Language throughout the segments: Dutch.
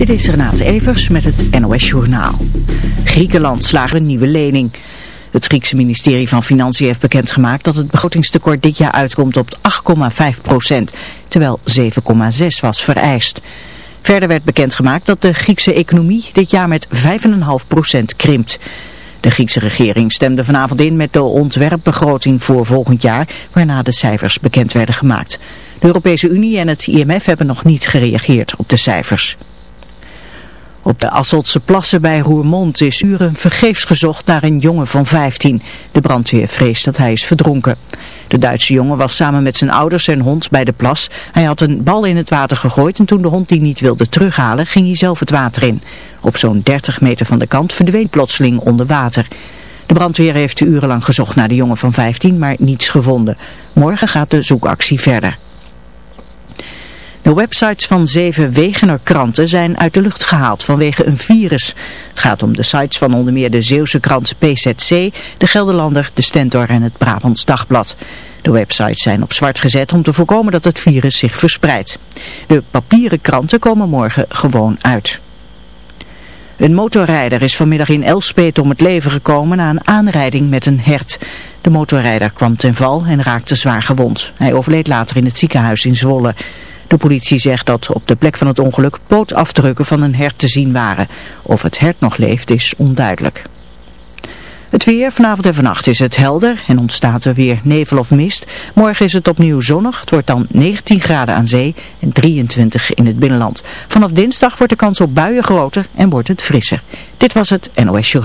Dit is Renate Evers met het NOS Journaal. Griekenland slaagt een nieuwe lening. Het Griekse ministerie van Financiën heeft bekendgemaakt dat het begrotingstekort dit jaar uitkomt op 8,5 procent, terwijl 7,6 was vereist. Verder werd bekendgemaakt dat de Griekse economie dit jaar met 5,5 procent krimpt. De Griekse regering stemde vanavond in met de ontwerpbegroting voor volgend jaar, waarna de cijfers bekend werden gemaakt. De Europese Unie en het IMF hebben nog niet gereageerd op de cijfers. Op de Asseltse plassen bij Roermond is uren vergeefs gezocht naar een jongen van 15. De brandweer vreest dat hij is verdronken. De Duitse jongen was samen met zijn ouders en hond bij de plas. Hij had een bal in het water gegooid en toen de hond die niet wilde terughalen ging hij zelf het water in. Op zo'n 30 meter van de kant verdween plotseling onder water. De brandweer heeft urenlang gezocht naar de jongen van 15, maar niets gevonden. Morgen gaat de zoekactie verder. De websites van zeven Wegener kranten zijn uit de lucht gehaald vanwege een virus. Het gaat om de sites van onder meer de Zeeuwse krant PZC, de Gelderlander, de Stentor en het Brabants Dagblad. De websites zijn op zwart gezet om te voorkomen dat het virus zich verspreidt. De papieren kranten komen morgen gewoon uit. Een motorrijder is vanmiddag in Elspet om het leven gekomen na een aanrijding met een hert. De motorrijder kwam ten val en raakte zwaar gewond. Hij overleed later in het ziekenhuis in Zwolle. De politie zegt dat op de plek van het ongeluk pootafdrukken van een hert te zien waren. Of het hert nog leeft is onduidelijk. Het weer, vanavond en vannacht is het helder en ontstaat er weer nevel of mist. Morgen is het opnieuw zonnig, het wordt dan 19 graden aan zee en 23 in het binnenland. Vanaf dinsdag wordt de kans op buien groter en wordt het frisser. Dit was het NOS Show.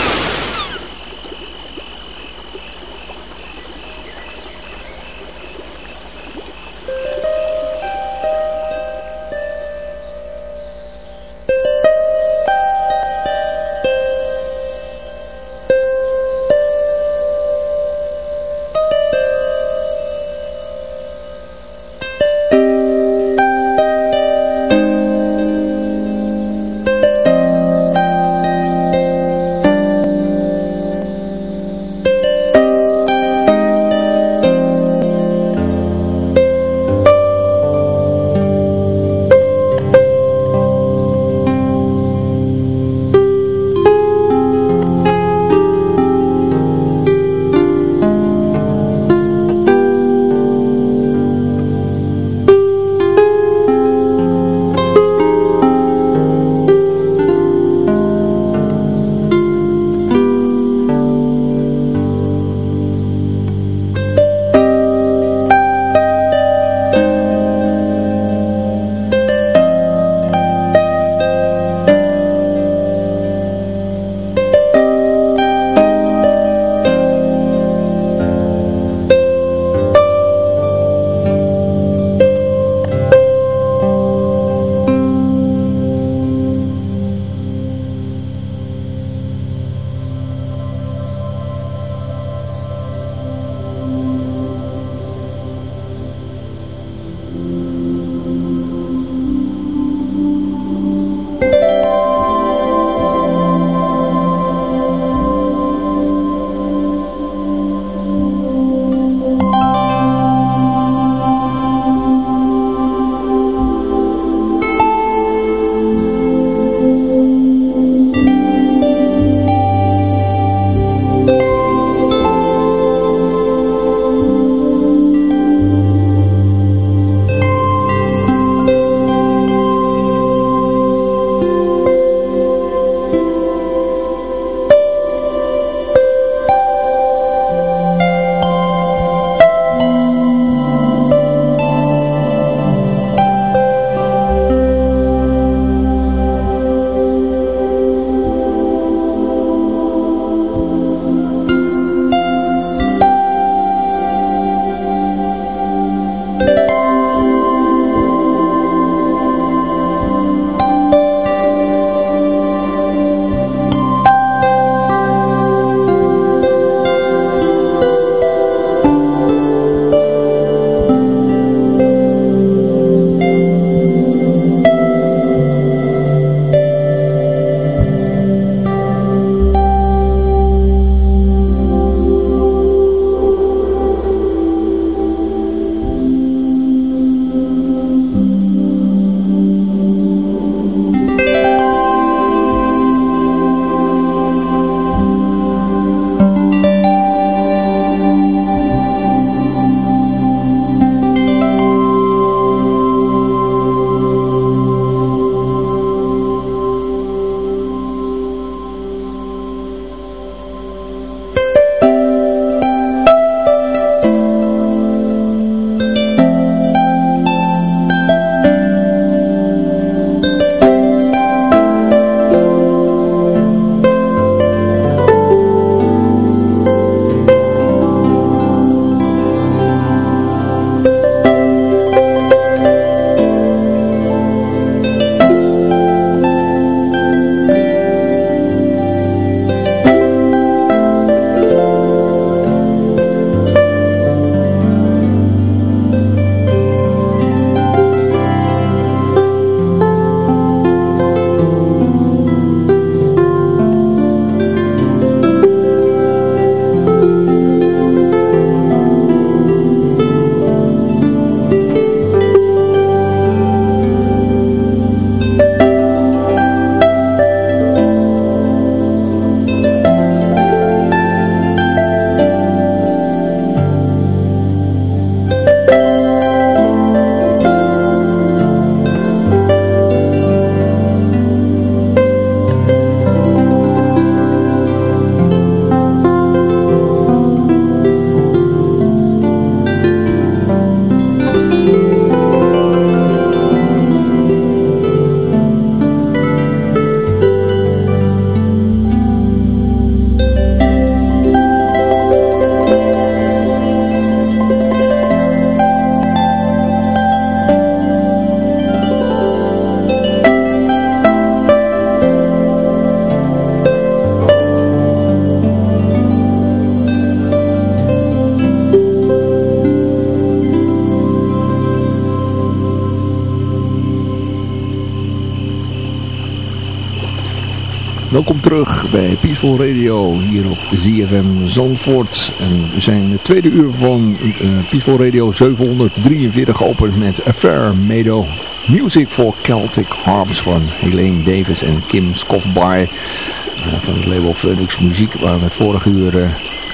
Welkom terug bij Peaceful Radio hier op ZFM Zandvoort. En we zijn het tweede uur van uh, Peaceful Radio 743 geopend met Affair Meadow Music for Celtic Harps van Helene Davis en Kim Scoffby uh, van het label Phoenix Muziek waar we het vorige uur uh,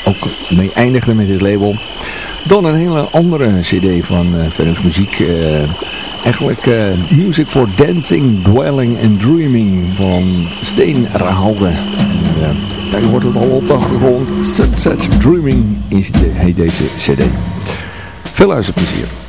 ook mee eindigden met dit label. Dan een hele andere cd van Phoenix Muziek eigenlijk uh, Music for Dancing, Dwelling and Dreaming van Steen Rahalde. Daar wordt het al op de achtergrond. Sunset Dreaming is de, heet deze cd. Veel luisterplezier.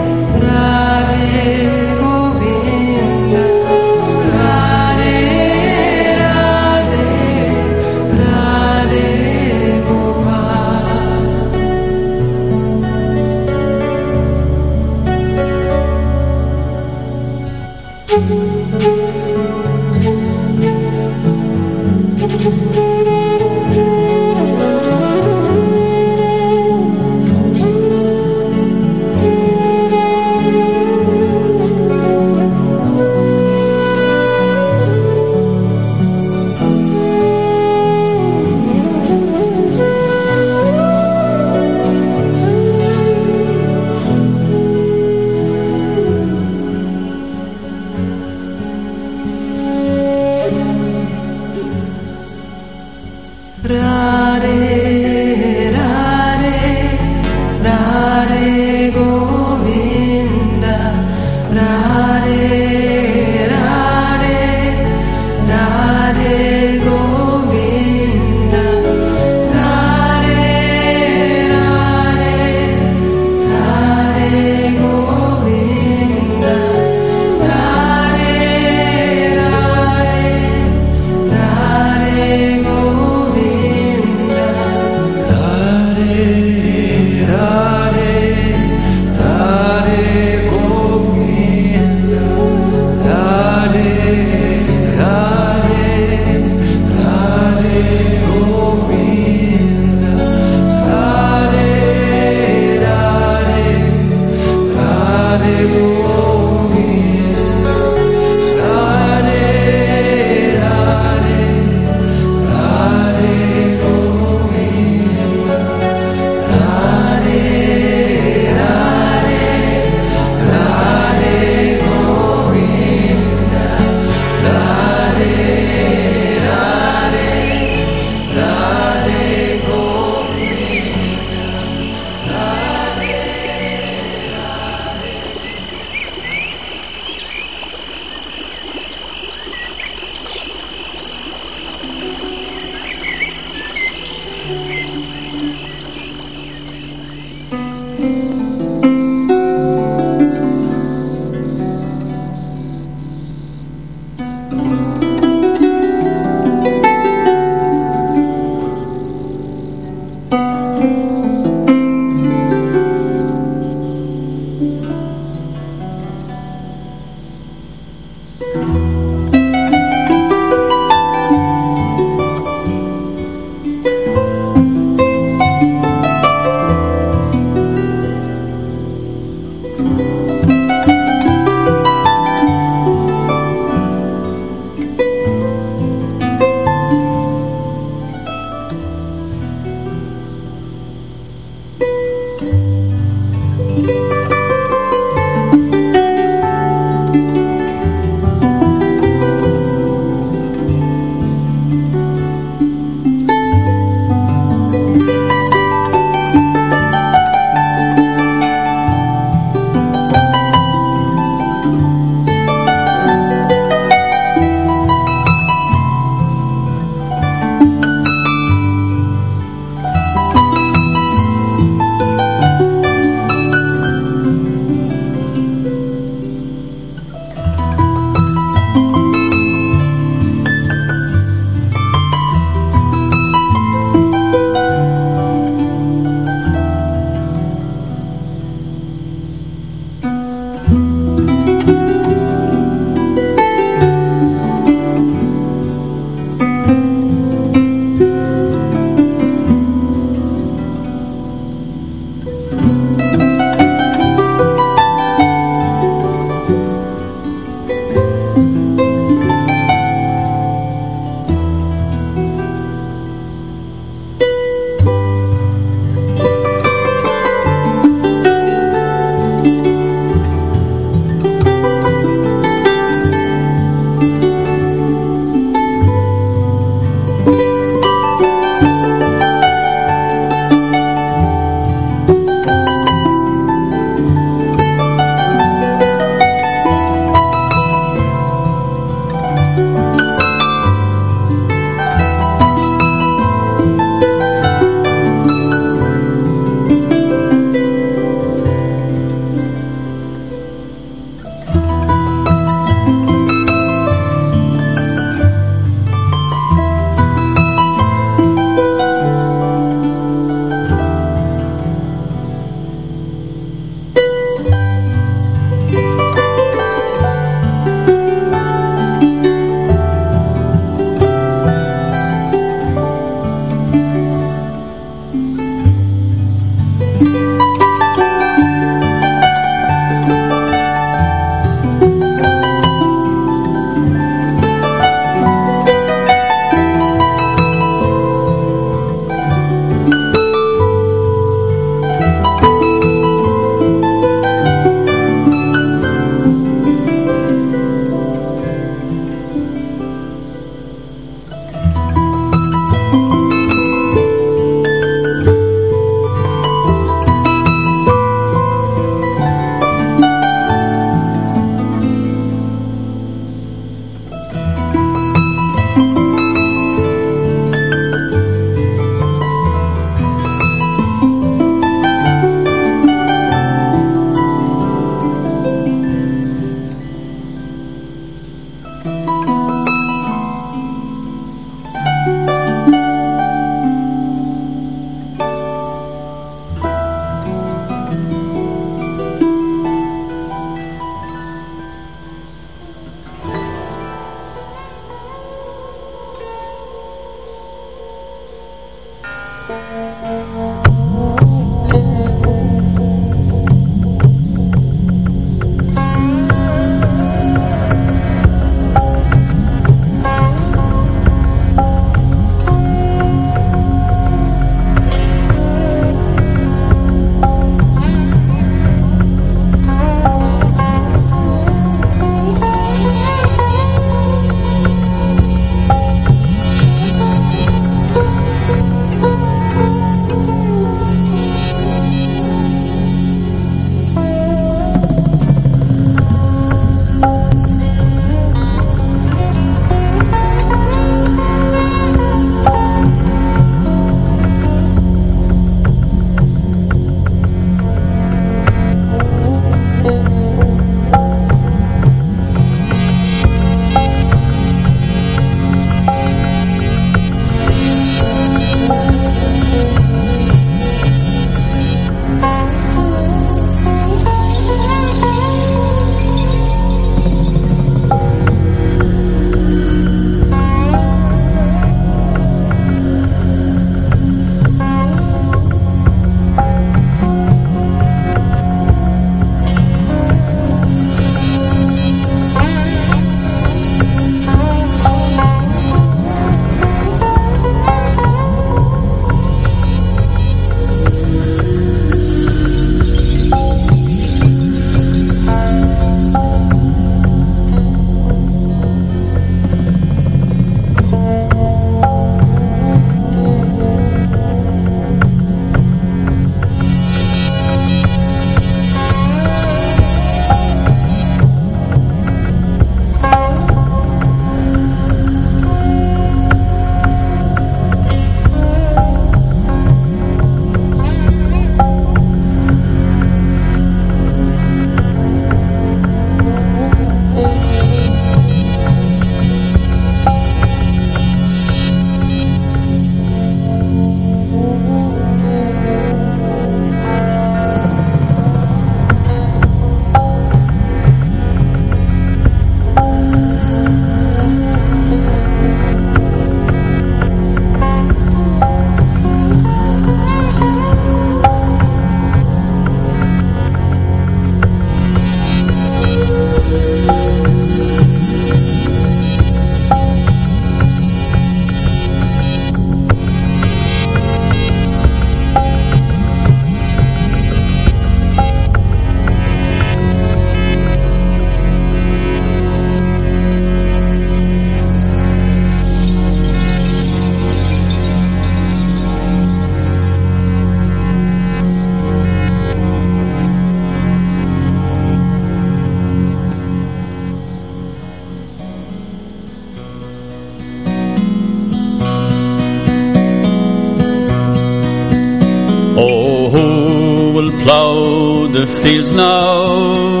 Fields now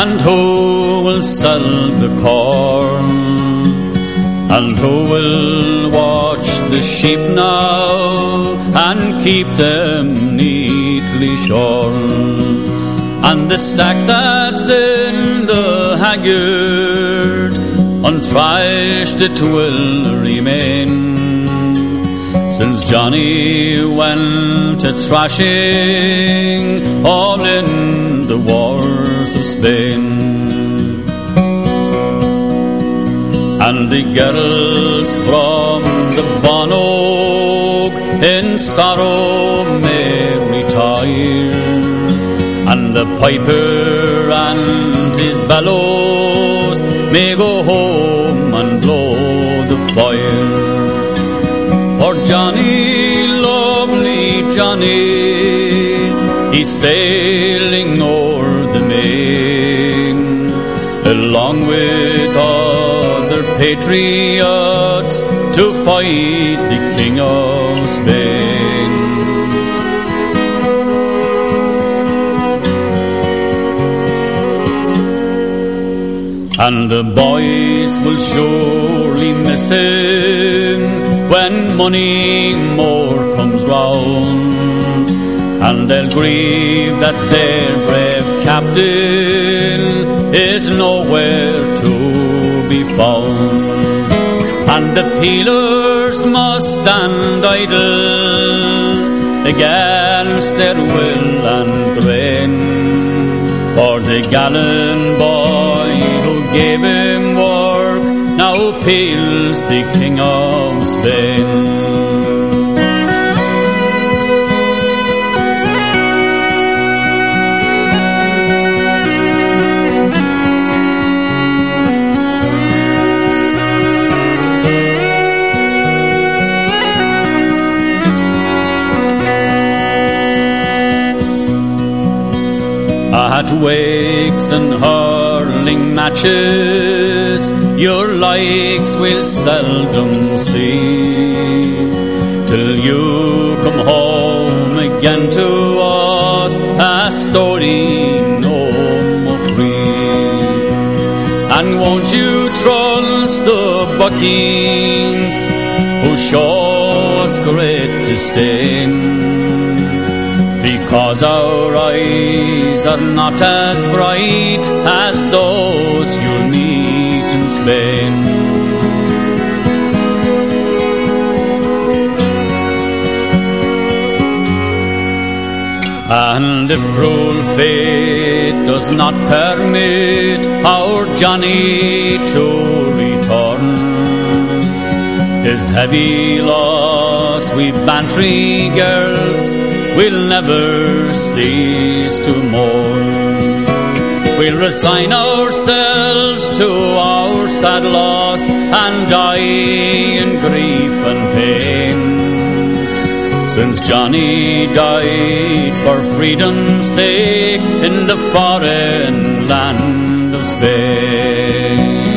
And who will sell the corn? And who will watch the sheep now And keep them neatly shorn? And the stack that's in the haggard Unthrashed it will remain. Since Johnny went a thrashing all in the wars of Spain. And the girls from the Bonog in sorrow may retire, and the piper and his bellows may go home and blow the fire. For Johnny, lovely Johnny, he's sailing main, along with other patriots to fight the King of Spain. And the boys will surely miss him when money more comes round and they'll grieve that their brave captain is nowhere to be found and the peelers must stand idle against their will and grain. For the gallant boy who gave him work now peels the King of Spain. At wakes and hurling matches Your likes we'll seldom see Till you come home again to us A story no more free. And won't you trust the buckings Who show us great disdain Cause our eyes are not as bright as those you'll meet in Spain. And if cruel fate does not permit our Johnny to return, his heavy loss we bantry girls we'll never cease to mourn. We'll resign ourselves to our sad loss and die in grief and pain. Since Johnny died for freedom's sake in the foreign land of Spain.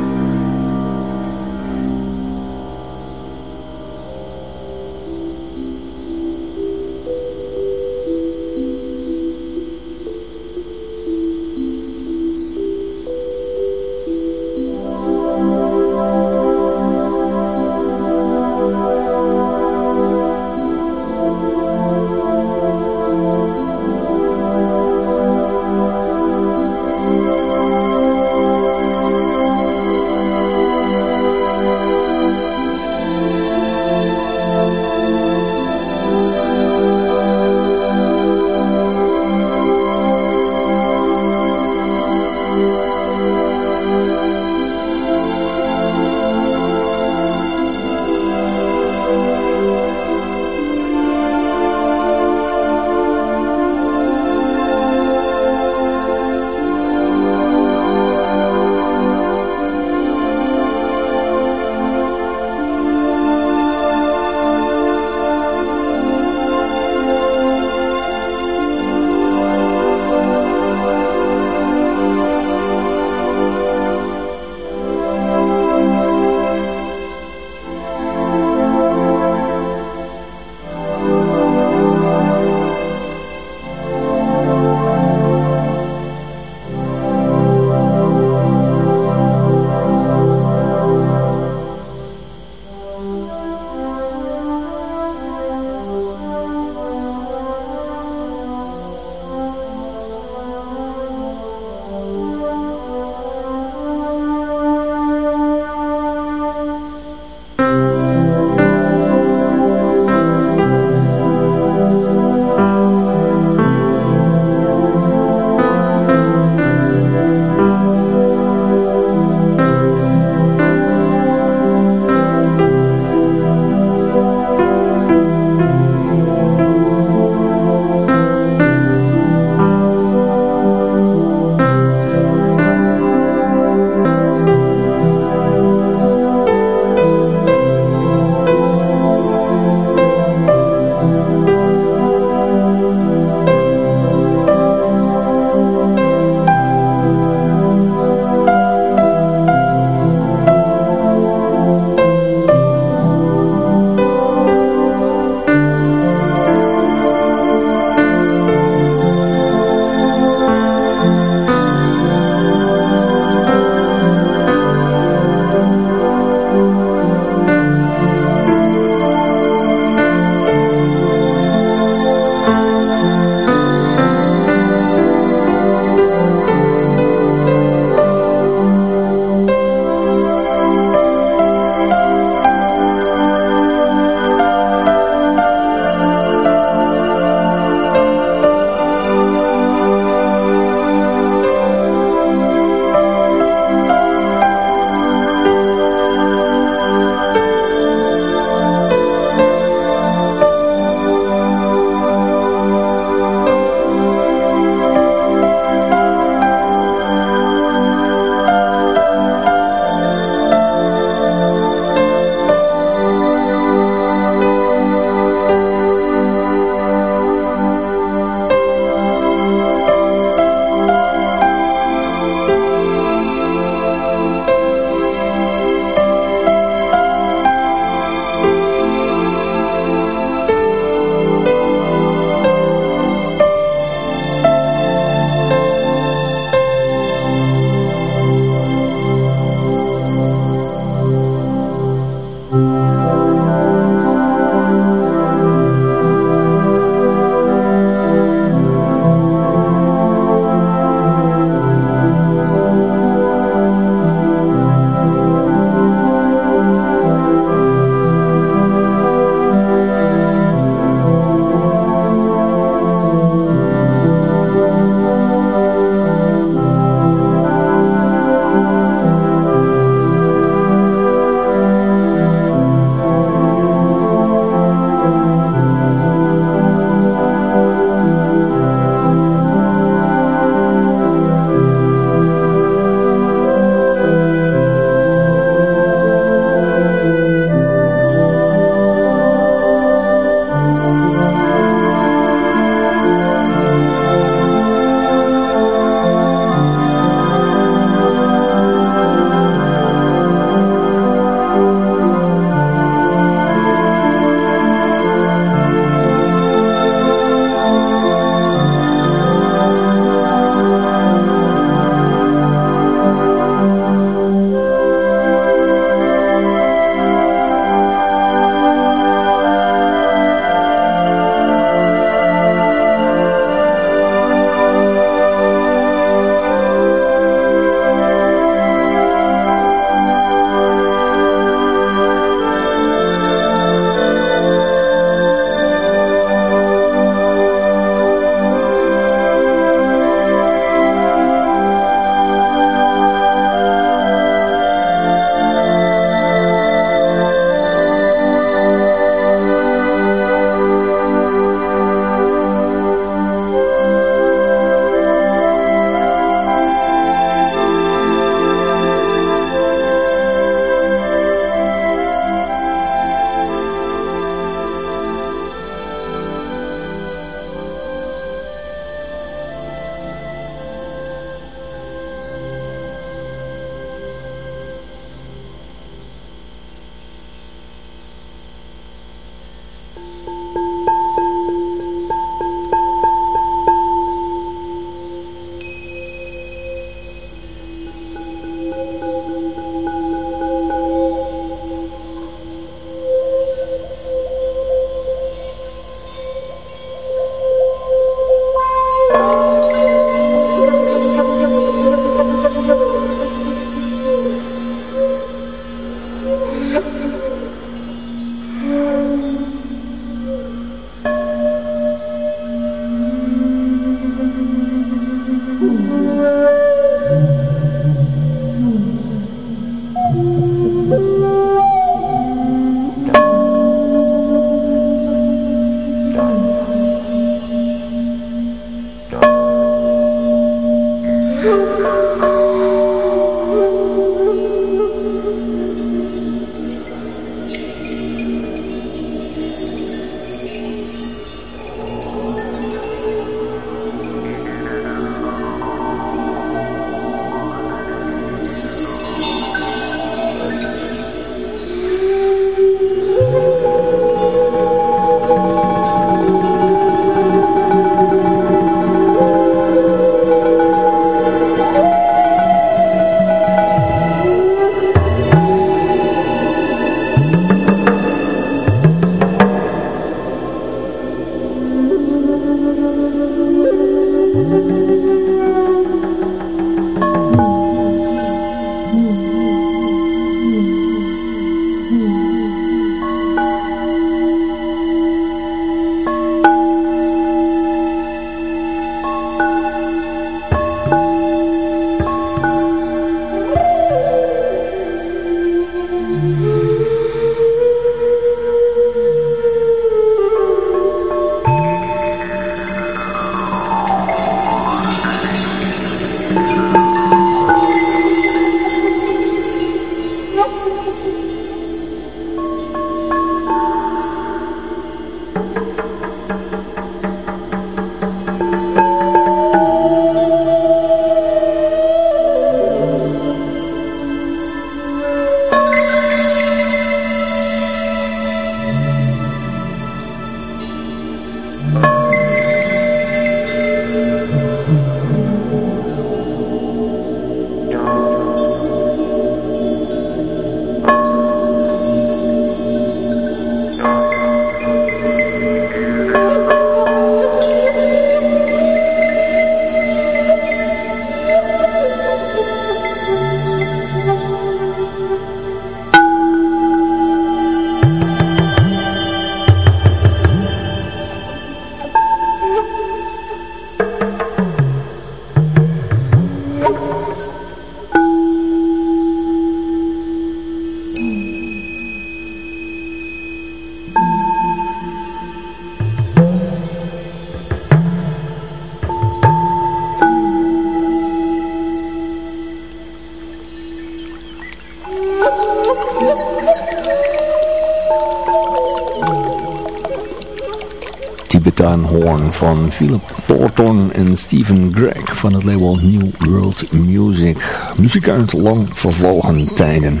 Horn van Philip Thornton en Stephen Gregg van het label New World Music. Muziek uit lang vervlogen tijden.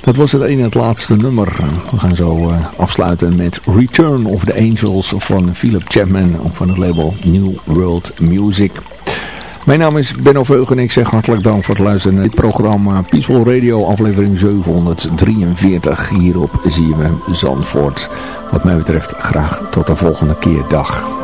Dat was het ene het laatste nummer. We gaan zo uh, afsluiten met Return of the Angels van Philip Chapman van het label New World Music. Mijn naam is Benno Veugen en ik zeg hartelijk dank voor het luisteren naar dit programma Peaceful Radio aflevering 743 hier op ZFM Zandvoort. Wat mij betreft graag tot de volgende keer. Dag.